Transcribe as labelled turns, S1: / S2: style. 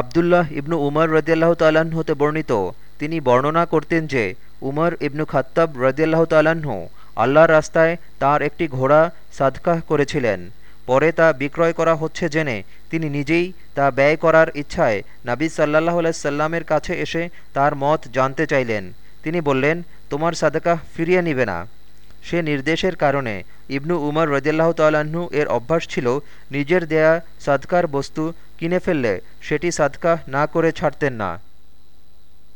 S1: আবদুল্লাহ ইবনু উমর রদিয়াল্লাহ তাল্লাহ্ন হতে বর্ণিত। তিনি বর্ণনা করতেন যে, উমর ইবনু খাত্তাব রদিয়াল্লাহ তাল্লাহ্ন আল্লাহর রাস্তায় তার একটি ঘোড়া সাদকাহ করেছিলেন। পরে তা বিক্রয় করা হচ্ছে জেনে তিনি নিজেই তা ব্যয় করার ইচ্ছায় নাবী সাল্লাহ সাল্লামের কাছে এসে তার মত জানতে চাইলেন। তিনি বললেন, তোমার সাদাকাহ ফিরিয়ে নিবে না। সে নির্দেশের কারণে ইবনু উমর রদিয়াল্লাহ তাল্লাহ্ন এর অভ্যাস ছিল নিজের দেয়া সাদকার বস্তু কিনে ফেললে সেটি সাদকাহ না করে ছাড়তেন না।